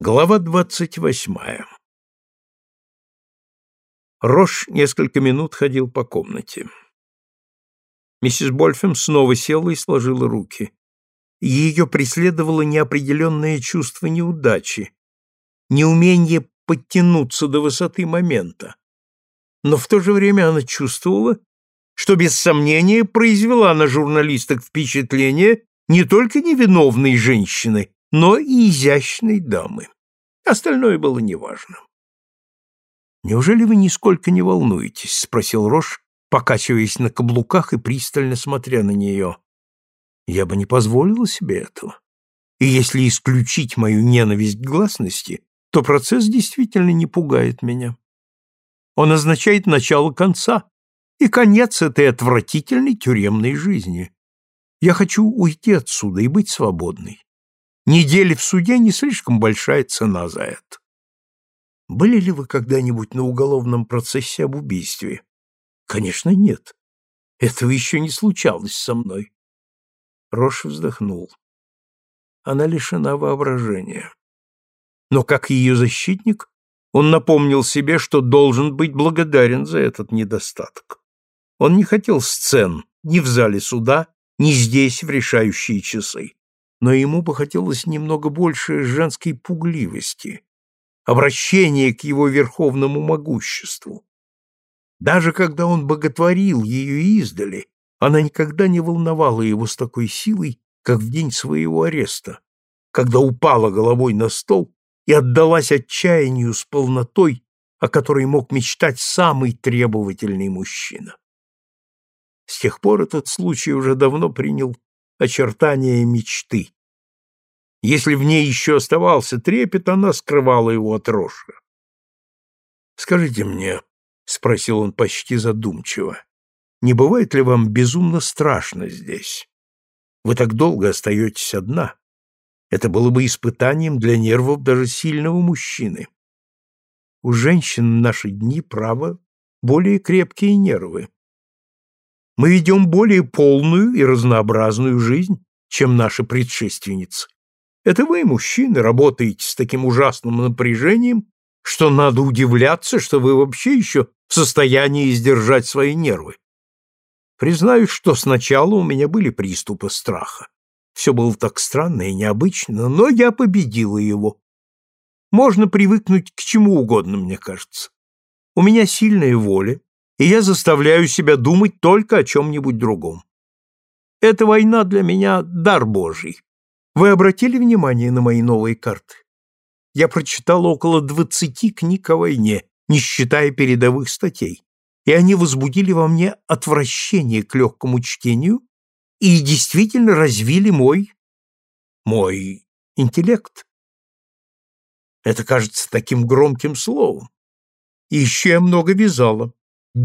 Глава двадцать восьмая Рош несколько минут ходил по комнате. Миссис Больфем снова села и сложила руки. Ее преследовало неопределенное чувство неудачи, неумение подтянуться до высоты момента. Но в то же время она чувствовала, что без сомнения произвела на журналисток впечатление не только невиновной женщины, но и изящной дамы. Остальное было неважно. «Неужели вы нисколько не волнуетесь?» — спросил Рош, покачиваясь на каблуках и пристально смотря на нее. «Я бы не позволила себе этого. И если исключить мою ненависть к гласности, то процесс действительно не пугает меня. Он означает начало конца и конец этой отвратительной тюремной жизни. Я хочу уйти отсюда и быть свободной. Недели в суде не слишком большая цена за это. Были ли вы когда-нибудь на уголовном процессе об убийстве? Конечно, нет. Этого еще не случалось со мной. Рош вздохнул. Она лишена воображения. Но как ее защитник, он напомнил себе, что должен быть благодарен за этот недостаток. Он не хотел сцен ни в зале суда, ни здесь в решающие часы но ему бы хотелось немного больше женской пугливости, обращения к его верховному могуществу. Даже когда он боготворил ее издали, она никогда не волновала его с такой силой, как в день своего ареста, когда упала головой на стол и отдалась отчаянию с полнотой, о которой мог мечтать самый требовательный мужчина. С тех пор этот случай уже давно принял очертания мечты. Если в ней еще оставался трепет, она скрывала его от Роша. «Скажите мне», — спросил он почти задумчиво, — «не бывает ли вам безумно страшно здесь? Вы так долго остаетесь одна. Это было бы испытанием для нервов даже сильного мужчины. У женщин в наши дни, право, более крепкие нервы. Мы ведем более полную и разнообразную жизнь, чем наши предшественницы. Это вы, мужчины, работаете с таким ужасным напряжением, что надо удивляться, что вы вообще еще в состоянии сдержать свои нервы. Признаюсь, что сначала у меня были приступы страха. Все было так странно и необычно, но я победила его. Можно привыкнуть к чему угодно, мне кажется. У меня сильная воля, и я заставляю себя думать только о чем-нибудь другом. Эта война для меня дар Божий. Вы обратили внимание на мои новые карты? Я прочитал около двадцати книг о войне, не считая передовых статей, и они возбудили во мне отвращение к легкому чтению и действительно развили мой... мой интеллект. Это кажется таким громким словом. И еще я много вязала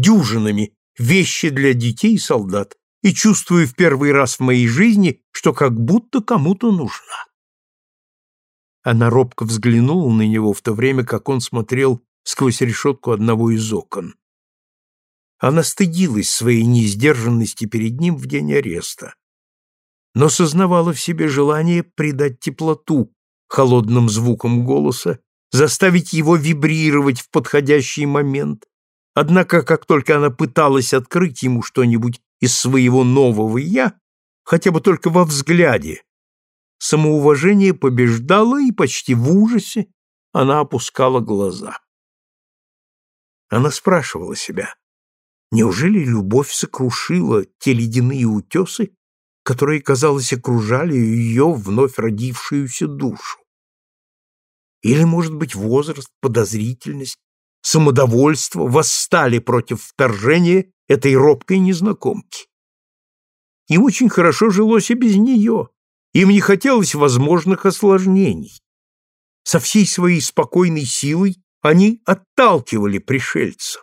дюжинами вещи для детей и солдат и чувствую в первый раз в моей жизни, что как будто кому-то нужна. Она робко взглянула на него в то время, как он смотрел сквозь решетку одного из окон. Она стыдилась своей неиздержанности перед ним в день ареста, но сознавала в себе желание придать теплоту холодным звукам голоса, заставить его вибрировать в подходящий момент, Однако, как только она пыталась открыть ему что-нибудь из своего нового «я», хотя бы только во взгляде, самоуважение побеждало, и почти в ужасе она опускала глаза. Она спрашивала себя, неужели любовь сокрушила те ледяные утесы, которые, казалось, окружали ее вновь родившуюся душу? Или, может быть, возраст, подозрительность, самодовольство восстали против вторжения этой робкой незнакомки. Им очень хорошо жилось и без нее, им не хотелось возможных осложнений. Со всей своей спокойной силой они отталкивали пришельца.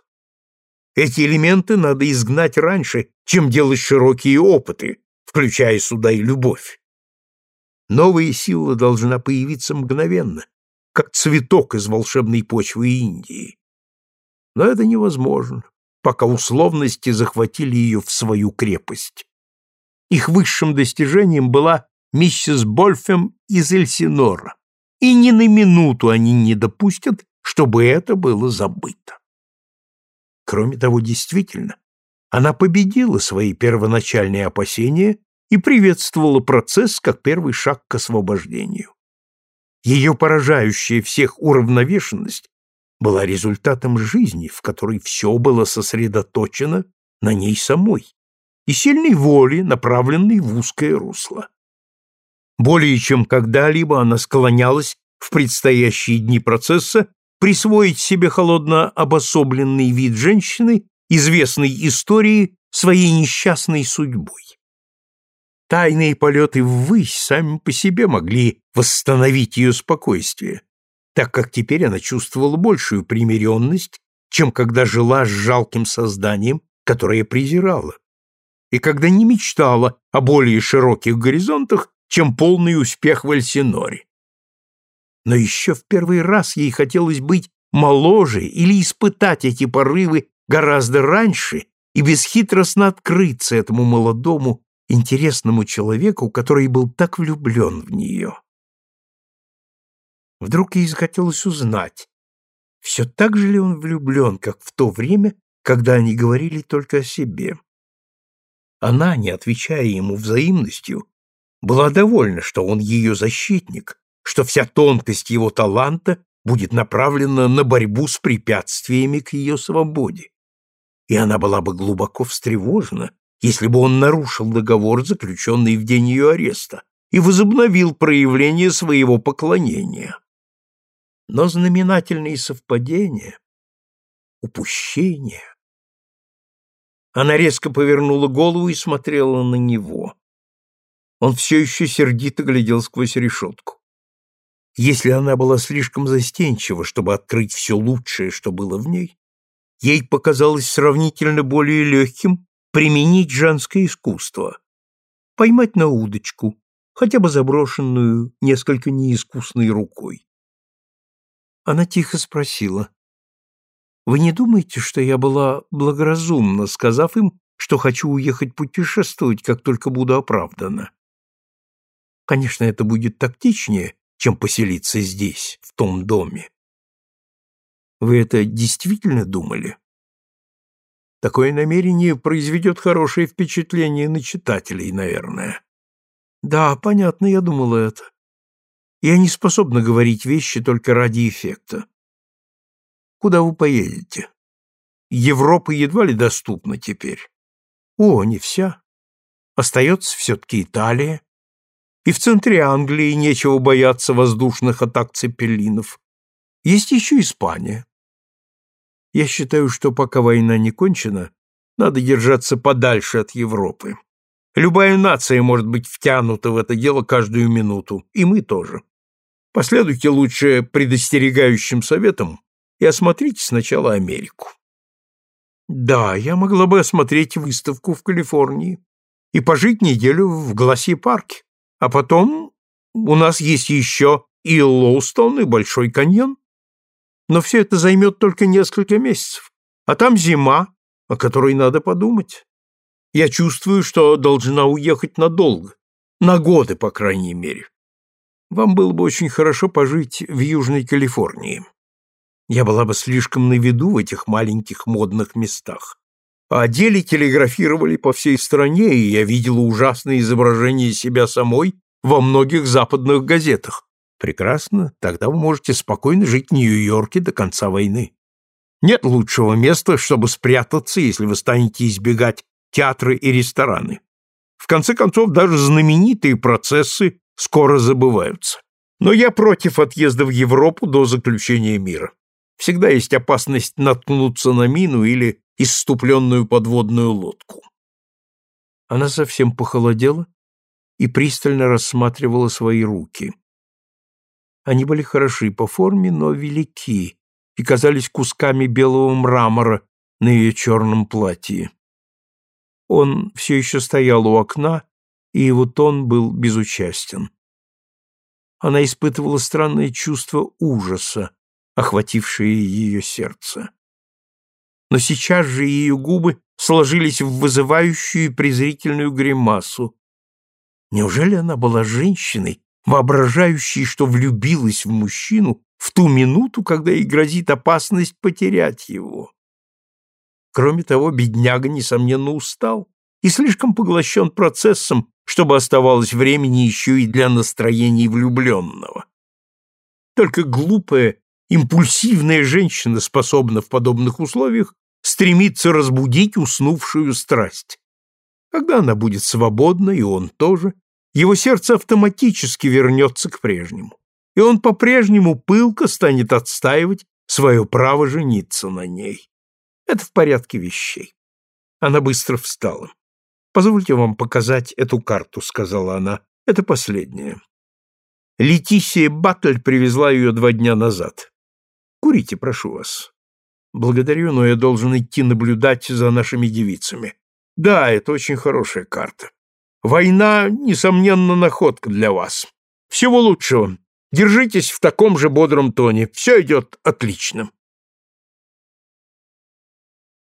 Эти элементы надо изгнать раньше, чем делать широкие опыты, включая сюда и любовь. Новая сила должна появиться мгновенно, как цветок из волшебной почвы Индии. Но это невозможно, пока условности захватили ее в свою крепость. Их высшим достижением была миссис Больфем из Эльсинора, и ни на минуту они не допустят, чтобы это было забыто. Кроме того, действительно, она победила свои первоначальные опасения и приветствовала процесс как первый шаг к освобождению. Ее поражающая всех уравновешенность была результатом жизни, в которой все было сосредоточено на ней самой, и сильной воли, направленной в узкое русло. Более чем когда-либо она склонялась в предстоящие дни процесса присвоить себе холодно обособленный вид женщины, известной истории своей несчастной судьбой. Тайные полеты ввысь сами по себе могли восстановить ее спокойствие, так как теперь она чувствовала большую примиренность, чем когда жила с жалким созданием, которое презирала, и когда не мечтала о более широких горизонтах, чем полный успех в Эльсиноре. Но еще в первый раз ей хотелось быть моложе или испытать эти порывы гораздо раньше и бесхитростно открыться этому молодому, интересному человеку, который был так влюблен в нее. Вдруг ей захотелось узнать, все так же ли он влюблен, как в то время, когда они говорили только о себе. Она, не отвечая ему взаимностью, была довольна, что он ее защитник, что вся тонкость его таланта будет направлена на борьбу с препятствиями к ее свободе. И она была бы глубоко встревожена, если бы он нарушил договор, заключенный в день ее ареста, и возобновил проявление своего поклонения но знаменательные совпадения, упущения. Она резко повернула голову и смотрела на него. Он все еще сердито глядел сквозь решетку. Если она была слишком застенчива, чтобы открыть все лучшее, что было в ней, ей показалось сравнительно более легким применить женское искусство, поймать на удочку, хотя бы заброшенную несколько неискусной рукой. Она тихо спросила. «Вы не думаете, что я была благоразумна, сказав им, что хочу уехать путешествовать, как только буду оправдана? Конечно, это будет тактичнее, чем поселиться здесь, в том доме. Вы это действительно думали? Такое намерение произведет хорошее впечатление на читателей, наверное. Да, понятно, я думала это. Я не способна говорить вещи только ради эффекта. Куда вы поедете? Европа едва ли доступна теперь. О, не вся. Остается все-таки Италия. И в центре Англии нечего бояться воздушных атак цепелинов. Есть еще Испания. Я считаю, что пока война не кончена, надо держаться подальше от Европы. Любая нация может быть втянута в это дело каждую минуту, и мы тоже. Последуйте лучше предостерегающим советам и осмотрите сначала Америку. Да, я могла бы осмотреть выставку в Калифорнии и пожить неделю в Гласси-парке, а потом у нас есть еще и Лоустон, и Большой каньон. Но все это займет только несколько месяцев, а там зима, о которой надо подумать. Я чувствую, что должна уехать надолго, на годы, по крайней мере. Вам было бы очень хорошо пожить в Южной Калифорнии. Я была бы слишком на виду в этих маленьких модных местах. А деле телеграфировали по всей стране, и я видела ужасные изображения себя самой во многих западных газетах. Прекрасно, тогда вы можете спокойно жить в Нью-Йорке до конца войны. Нет лучшего места, чтобы спрятаться, если вы станете избегать театры и рестораны. В конце концов, даже знаменитые процессы скоро забываются. Но я против отъезда в Европу до заключения мира. Всегда есть опасность наткнуться на мину или исступленную подводную лодку. Она совсем похолодела и пристально рассматривала свои руки. Они были хороши по форме, но велики и казались кусками белого мрамора на ее черном платье. Он все еще стоял у окна и его тон был безучастен. Она испытывала странное чувство ужаса, охватившее ее сердце. Но сейчас же ее губы сложились в вызывающую презрительную гримасу. Неужели она была женщиной, воображающей, что влюбилась в мужчину в ту минуту, когда ей грозит опасность потерять его. Кроме того, бедняга, несомненно, устал и слишком поглощен процессом, чтобы оставалось времени еще и для настроений влюбленного. Только глупая, импульсивная женщина способна в подобных условиях стремиться разбудить уснувшую страсть. Когда она будет свободна, и он тоже, его сердце автоматически вернется к прежнему, и он по-прежнему пылко станет отстаивать свое право жениться на ней. Это в порядке вещей. Она быстро встала. «Позвольте вам показать эту карту», — сказала она. «Это последняя. Летисия Баттль привезла ее два дня назад. Курите, прошу вас. Благодарю, но я должен идти наблюдать за нашими девицами. Да, это очень хорошая карта. Война, несомненно, находка для вас. Всего лучшего. Держитесь в таком же бодром тоне. Все идет отлично.